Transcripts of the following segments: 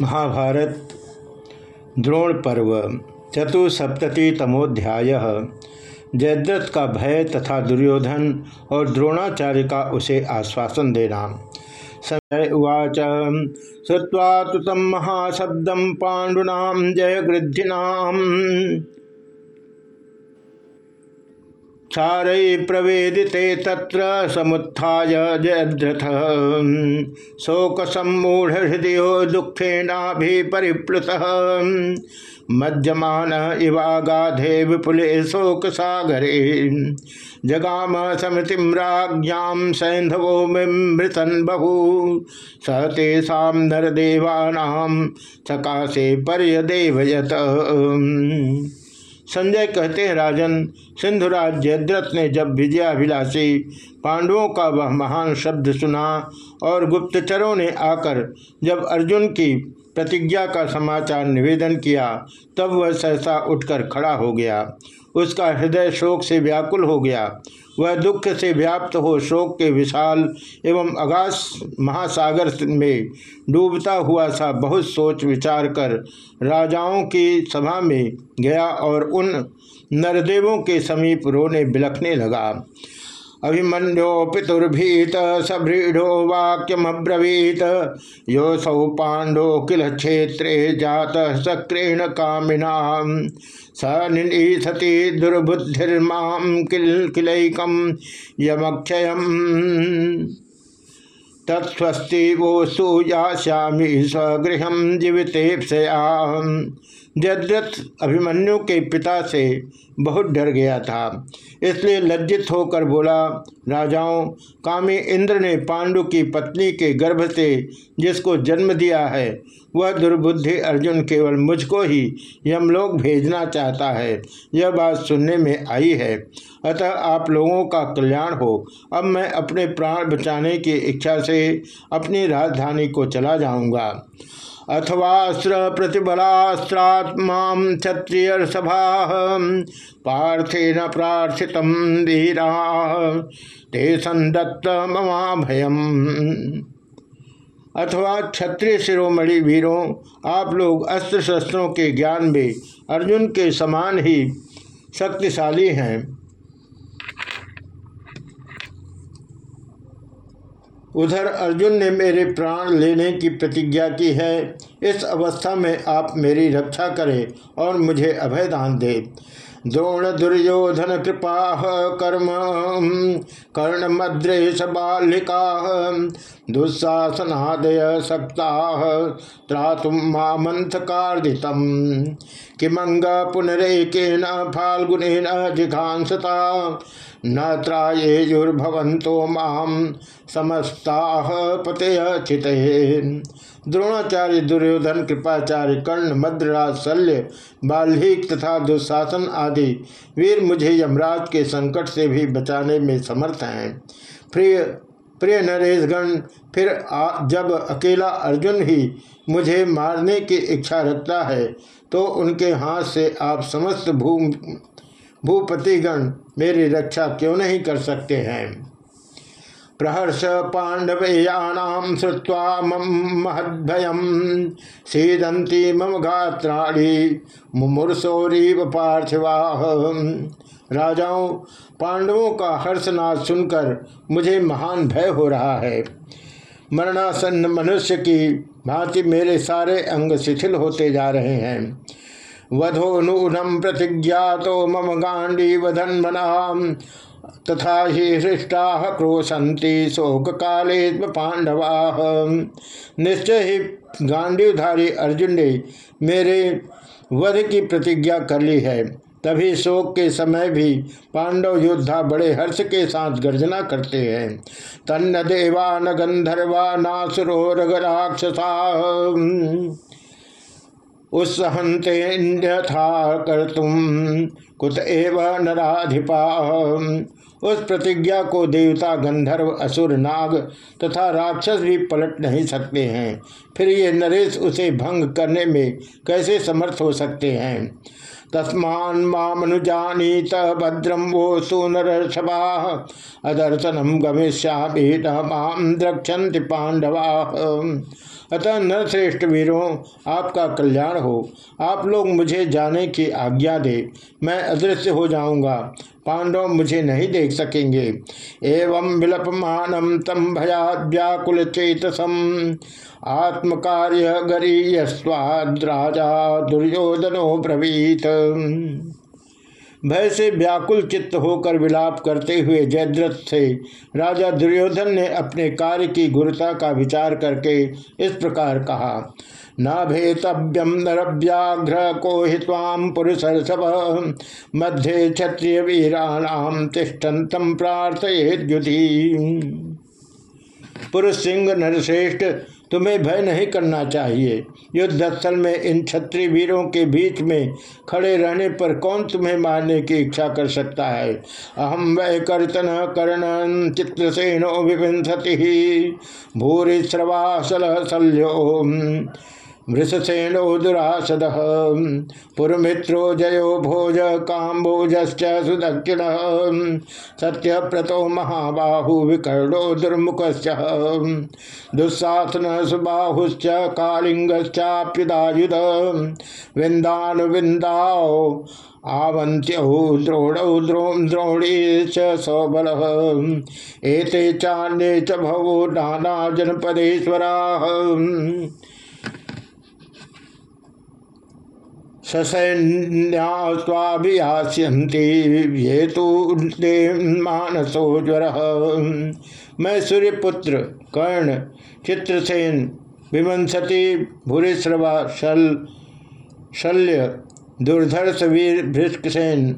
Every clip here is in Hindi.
महाभारत, द्रोण पर्व चतुसप्ततितमोध्याय जयद्रथ का भय तथा दुर्योधन और द्रोणाचार्य का उसे आश्वासन देना। समय उवाच। श्रुवा तो तम महाशब्दम पाण्डुना जय गृद्धिना चारै प्रवेदिते तत्र समुत्थाय जयद्रथ। शोकसम्मूढ़ हृदयो दुःखेनाभिपरिप्लुतः। मध्यमान इवागाधे विपुले शोक सागरे जगाम समितिम राज्ञाम सैंधवो मृतन बहु। स तेषा नरदेवानाम सकाशे पर्यदेवयत। संजय कहते हैं, राजन, सिंधुराज जयद्रथ ने जब विजयाभिलाषी पांडवों का वह महान शब्द सुना और गुप्तचरों ने आकर जब अर्जुन की प्रतिज्ञा का समाचार निवेदन किया, तब वह सहसा उठकर खड़ा हो गया। उसका हृदय शोक से व्याकुल हो गया। वह दुख से व्याप्त हो शोक के विशाल एवं अगास महासागर में डूबता हुआ सा बहुत सोच विचार कर राजाओं की सभा में गया और उन नरदेवों के समीप रोने बिलखने लगा। अभिमन्यो पितुर्भीत सभ्रीढ़ो वाक्यमब्रवीत। सौ पांडो किल क्षेत्रे जात सक्रेण कामिना स निशति दुर्बुद्धिर्मा किल किलैकम यमक्षय तत्स्वस्ति वो सुयाश्यामी स्वगृह जीवितेप्सया जद्रथ अभिमन्यु के पिता से बहुत डर गया था। इसलिए लज्जित होकर बोला, राजाओं, कामी इंद्र ने पांडु की पत्नी के गर्भ से जिसको जन्म दिया है, वह दुर्बुद्धि अर्जुन केवल मुझको ही यमलोक भेजना चाहता है। यह बात सुनने में आई है। अतः आप लोगों का कल्याण हो। अब मैं अपने प्राण बचाने की इच्छा से अपनी राजधानी को चला जाऊँगा। अथवास्त्र प्रतिबलास्त्रात्मा क्षत्रिय सभा पार्थेन प्रार्थित वीरा, ते संदत्त ममाभयम। अथवा क्षत्रिय शिरोमणि वीरों, आप लोग अस्त्र शस्त्रों के ज्ञान में अर्जुन के समान ही शक्तिशाली हैं। उधर अर्जुन ने मेरे प्राण लेने की प्रतिज्ञा की है। इस अवस्था में आप मेरी रक्षा करें और मुझे अभय दान दे। द्रोण दुर्योधन कृपा कर्म, कर्ण मद्रेश बालिका दुस्साहसनादय सप्ताह त्रातुम मामंथ कार्दितम किमंग पुनरेकेन फाल्गुनेन जिघांसता, न त्रायुर्भवंतो माम समस्ता पते चित द्रोणाचार्य दुर्योधन कृपाचार्य कर्ण मद्रराज शल्य बाल्हिक तथा दुशासन आदि वीर मुझे यमराज के संकट से भी बचाने में समर्थ हैं। प्रिय प्रिय नरेशगण फिर आ, जब अकेला अर्जुन ही मुझे मारने की इच्छा रखता है तो उनके हाथ से आप समस्त भू भूपतिगण मेरी रक्षा क्यों नहीं कर सकते हैं? प्रहर्ष पांडवेयानाम श्रुवा मम महद्भयम सीदंती मम गात्राणी। मुमूर्सोरीव पार्थिवा। राजाओं, पांडवों का हर्षनाथ सुनकर मुझे महान भय हो रहा है। मरणासन्न मनुष्य की भांति मेरे सारे अंग शिथिल होते जा रहे हैं। वधो नूनम प्रतिज्ञा तो मम गांडी वधन मना तथा ही हृष्टा क्रोशंती शोक काले पांडवा निश्चय ही गांडीवधारी अर्जुन ने मेरे वध की प्रतिज्ञा कर ली है। तभी शोक के समय भी पांडव योद्धा बड़े हर्ष के साथ गर्जना करते हैं। तन्न देवा न गंधर्वा नासुरो रगराक्षसा उत्सहंतेन्यथा कर तुम कुत एव नराधिपा। उस प्रतिज्ञा को देवता, गंधर्व, असुर, नाग तथा राक्षस भी पलट नहीं सकते हैं। फिर ये नरेश उसे भंग करने में कैसे समर्थ हो सकते हैं? तस्मान मामनुजानीत भद्रम वो सुनर सभा अदर्शनम गमिष्यामी माम द्रक्षन्ति पांडवा अतः नरश्रेष्ठ वीरों, आपका कल्याण हो। आप लोग मुझे जाने की आज्ञा दे। मैं अदृश्य हो जाऊँगा। पांडव मुझे नहीं देख सकेंगे। एवं विलपमानम तम भयाद व्याकुल चेतसम आत्मकार्य गरीयस्वाद राजा दुर्योधनो प्रवीत भय से व्याकुल चित्त होकर विलाप करते हुए जयद्रथ से, राजा दुर्योधन ने अपने कार्य की गुरुता का विचार करके इस प्रकार कहा, न भेतव्यम नरव्याघ्र को हिवाम पुरुषर्षभ। मध्य क्षत्रिय वीराणाम तिष्ठन्तम प्रार्थयुधि पुरुष सिंह नरश्रेष्ठ तुम्हें भय नहीं करना चाहिए। युद्ध स्थल में इन छत्री वीरों के बीच में खड़े रहने पर कौन तुम्हें मारने की इच्छा कर सकता है? अहम वह कर्तन कर्ण चित्रसेनो भूरि श्रवासल शल्यो वृषसेनो दुरासद पुरमित्रो जयो भोज काम्बोज सुदक्षिण। सत्यप्रतो महाबाहु विकर्णो दुर्मुख दुस्साहन सुबाहुश्च कालिंगश्चाप्युदायुध विन्दानुविन्दाओ आवंत्यौ द्रोणौ द्रोम द्रोणी च सौबल। एते चान्ये च भवो नाना जनपदेश्वरा। ससैन्यास्वाभियास्यन्ति ये तो मानसो ज्वर। मैं सूर्यपुत्र, कर्ण, चित्रसेन, विमंसती भूरिश्रवा शल, शल्य, दुर्धर्ष वीर भृष्कसेन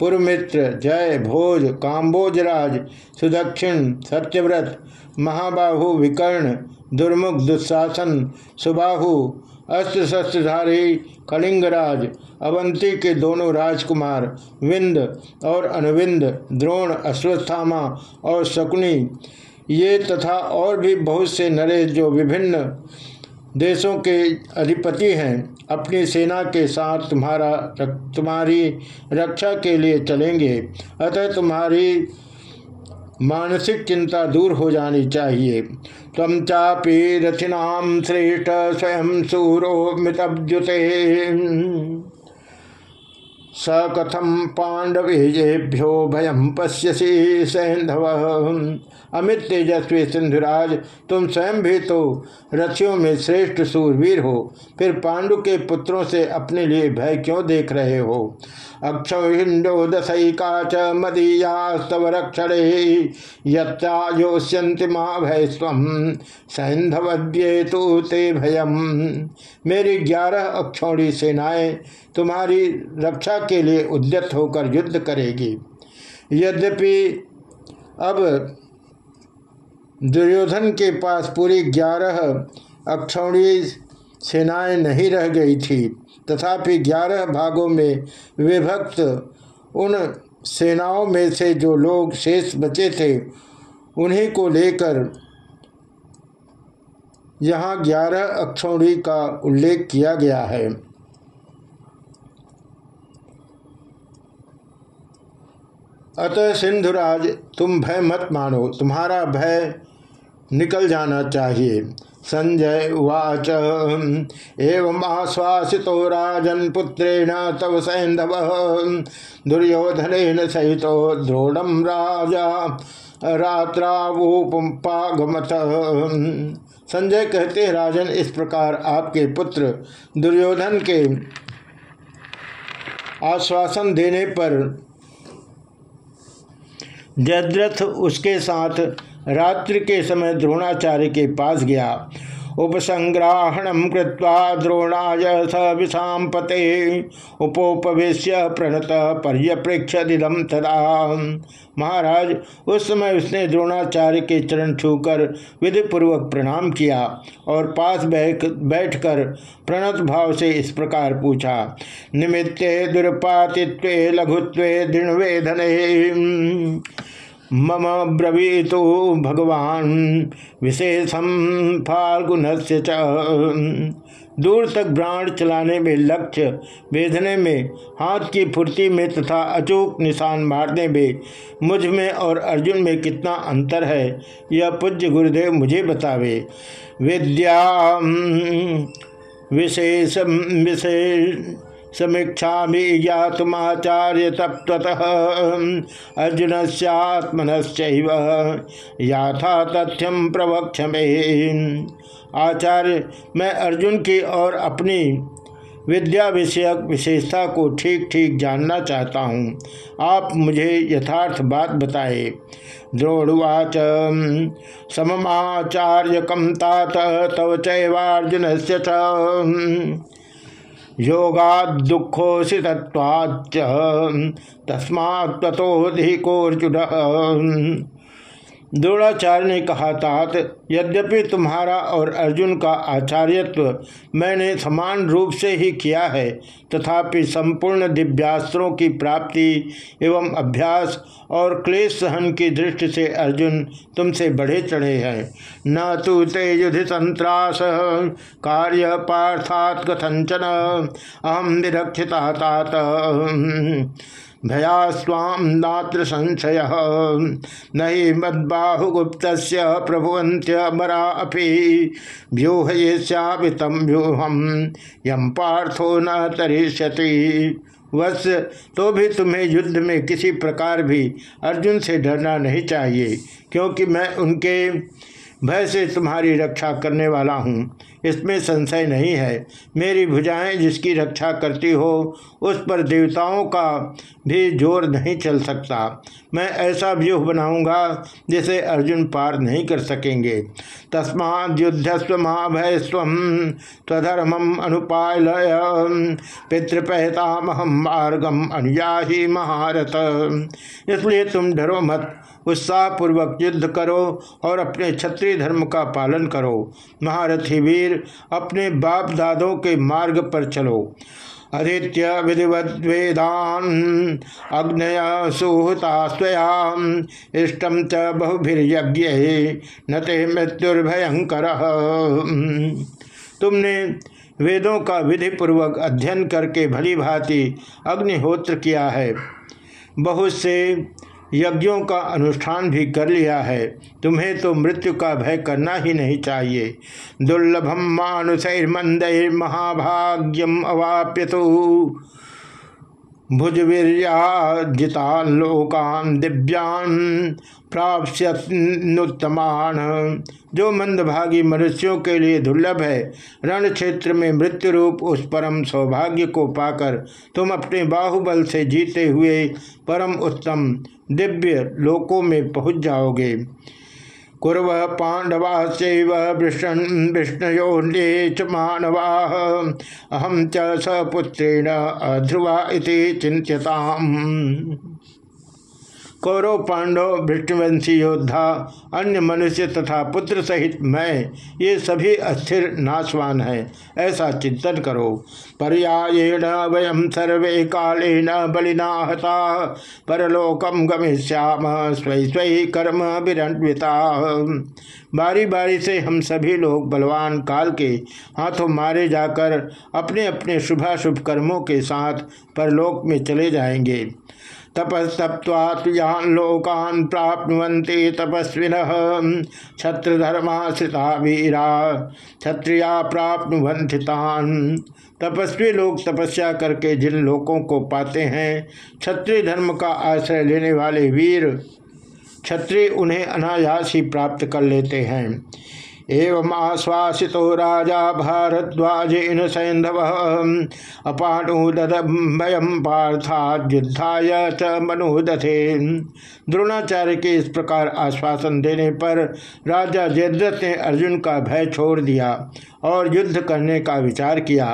पुरमित्र, जय, भोज, काम्बोजराज, सुदक्षिण, सत्यव्रत, महाबाहु, विकर्ण, दुर्मुख दुस्शासन सुबाहु अस्त्र शस्त्रधारी कलिंगराज, अवंती के दोनों राजकुमार, विंद और अनुविंद द्रोण अश्वस्थामा और शकुनी, ये तथा और भी बहुत से नरेश जो विभिन्न देशों के अधिपति हैं, अपनी सेना के साथ तुम्हारा तुम्हारी रक्षा के लिए चलेंगे। अतः तुम्हारी मानसिक चिंता दूर हो जानी चाहिए। तम चापी रथिनाम श्रेष्ठ स्वयं सूरो मितुते स कथम पांडवेजेभ्यो भयम पश्यसी सैंधव अमित तेजस्वी सिंधुराज तुम स्वयं भी तो रथियों में श्रेष्ठ सूरवीर हो। फिर पांडु के पुत्रों से अपने लिए भय क्यों देख रहे हो? अक्षिंडो दशैका च मदीयास्तव रक्षणे योष्यंति भय स्व सैंधव्ये तो ते भयम। मेरी ग्यारह अक्षौड़ी सेनाएँ तुम्हारी रक्षा के लिए उद्यत होकर युद्ध करेगी। यद्यपि अब दुर्योधन के पास पूरी ग्यारह अक्षौणी सेनाएँ नहीं रह गई थी तथापि ग्यारह भागों में विभक्त उन सेनाओं में से जो लोग शेष बचे थे, उन्हीं को लेकर यहाँ ग्यारह अक्षौणी का उल्लेख किया गया है। अतः सिंधुराज, तुम भय मत मानो, तुम्हारा भय निकल जाना चाहिए। संजय उवाच। एवं आश्वासितो राजन पुत्रेण तव सैंधव दुर्योधन सहित द्रोणम राजा। रात्रावुपागमत संजय कहते, राजन, इस प्रकार आपके पुत्र दुर्योधन के आश्वासन देने पर जयद्रथ उसके साथ रात्रि के समय द्रोणाचार्य के पास गया। उपसंग्राहण कृत्वा द्रोणाय स विषाम पते उपोपवेश प्रणत पर्यप्रेक्षदिदम तदा। महाराज, उस समय उसने द्रोणाचार्य के चरण छूकर विधि पूर्वक प्रणाम किया और पास बैठ, बैठकर प्रणत भाव से इस प्रकार पूछा, निमित्ते दुर्पातित्व लघुत्व दृढ़वेधने। मम ब्रवीतु भगवान। विशेषम फाल्गुन से दूर तक बाण चलाने में, लक्ष्य वेधने में, हाथ की फुर्ती में तथा अचूक निशान मारने में, मुझमें और अर्जुन में कितना अंतर है, यह पूज्य गुरुदेव मुझे बतावे। विद्या विशेष विशेष समीक्षा ज्ञातुमाचार्य तत्वत अर्जुन सत्मनश्चैव याथा तथ्यम प्रवक्ष आचार्य, मैं अर्जुन की और अपनी विद्या विषयक विशेषता को ठीक ठीक जानना चाहता हूँ। आप मुझे यथार्थ बात बताए। द्रोणुवाच सममाचार्य कम तात तव चैवार्जुन से योगा दुखोषि तत्वाच तस्मा तथोधिकोर्जुन द्रोणाचार्य ने कहा, तात, यद्यपि तुम्हारा और अर्जुन का आचार्यत्व मैंने समान रूप से ही किया है, तथापि संपूर्ण दिव्यास्त्रों की प्राप्ति एवं अभ्यास और क्लेश सहन की दृष्टि से अर्जुन तुमसे बढ़े चढ़े हैं। न तो ते कार्य पार्थात कथंचन अहम निरक्षिता तात। भया स्वाम नात्र संशय। नहीं मद्बाहुगुप्त अपि। व्यूह तम व्यूहम यम पार्थो न तरिष्यति। वश तो भी तुम्हें युद्ध में किसी प्रकार भी अर्जुन से डरना नहीं चाहिए, क्योंकि मैं उनके भय से तुम्हारी रक्षा करने वाला हूँ। इसमें संशय नहीं है। मेरी भुजाएँ जिसकी रक्षा करती हो, उस पर देवताओं का भी ज़ोर नहीं चल सकता। मैं ऐसा व्यूह बनाऊँगा जिसे अर्जुन पार नहीं कर सकेंगे। तस्माद युद्धस्व महाभय स्व स्वधर्मम अनुपाल पितृपहतामहम मार्गम अनुयाही महारथ। इसलिए तुम डरो मत। उत्साहपूर्वक युद्ध करो और अपने क्षत्रिय धर्म का पालन करो। महारथी वीर अपने बाप दादों के मार्ग पर चलो। आदित्य विधिवद्वेदान अग्नय सुहता स्वयाम इष्टम च बहुभिर्यज्ञ, न ते मृत्युर्भयंकर। तुमने वेदों का विधि पूर्वक अध्ययन करके भली भांति अग्निहोत्र किया है। बहुत से यज्ञों का अनुष्ठान भी कर लिया है। तुम्हें तो मृत्यु का भय करना ही नहीं चाहिए। दुर्लभम मानुषैर्मंद महाभाग्यम अवाप्य तो भुजवीर्याजितान लोकान दिव्यान प्राप्स्यनुत्तमान जो मंदभागी मनुष्यों के लिए दुर्लभ है रण क्षेत्र में मृत्यु रूप उस परम सौभाग्य को पाकर तुम अपने बाहुबल से जीते हुए परम उत्तम दिव्य लोकों में पहुँच जाओगे। कुरव पांडवा विष्णयो च मानवा। अहम च सपुत्रेण अध्रुवा चिंत्यता कौरव, पांडव भृष्टवंशी योद्धा, अन्य मनुष्य तथा पुत्र सहित मैं, ये सभी अस्थिर नाशवान है। ऐसा चिंतन करो। पर्यायेण वयम सर्वे कालेन बलिना हता। परलोकम गमिष्याम स्वयं स्वयं कर्म विरन्विता। बारी बारी से हम सभी लोग बलवान काल के हाथों मारे जाकर अपने अपने शुभाशुभ कर्मों के साथ परलोक में चले जाएँगे। तपस्तप्वात्यान लोकान प्राप्नुवन्ति तपस्विन। छत्रधर्माश्रिता वीरा, क्षत्रिया प्राप्नुवंथितान तपस्वी लोग तपस्या करके जिन लोगों को पाते हैं, क्षत्रिय धर्म का आश्रय लेने वाले वीर क्षत्रिय उन्हें अनायास ही प्राप्त कर लेते हैं। एवं आश्वासितो राजा भारद्वाजेन सैंधव अपाणुदम पार्थात युद्धाय च मनोदथे द्रोणाचार्य के इस प्रकार आश्वासन देने पर राजा जयद्रथ ने अर्जुन का भय छोड़ दिया। और युद्ध करने का विचार किया।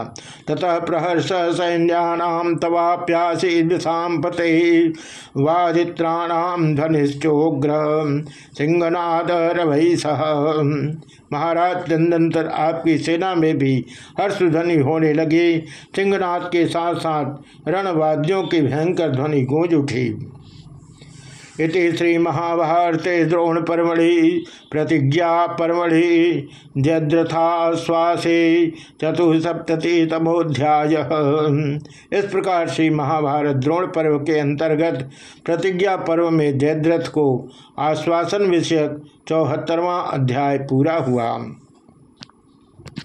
ततः प्रहर्ष सैन्याम तवाप्यासी दिशाम पते वादित्राणाम धनिश्चोग्र सिंहनाद रवि सह। महाराज चंदनतर आपकी सेना में भी हर्षध्वनि होने लगी। सिंहनाथ के साथ साथ रणवाद्यों की भयंकर ध्वनि गूंज उठी। इति श्री महाभारते द्रोण परमढ़ि प्रतिज्ञा परमढ़ि जद्रथाश्वासे चतुसप्तति तमोध्याय इस प्रकार श्री महाभारत द्रोण पर्व के अंतर्गत प्रतिज्ञा पर्व में जयद्रथ को आश्वासन विषयक चौहत्तरवां अध्याय पूरा हुआ।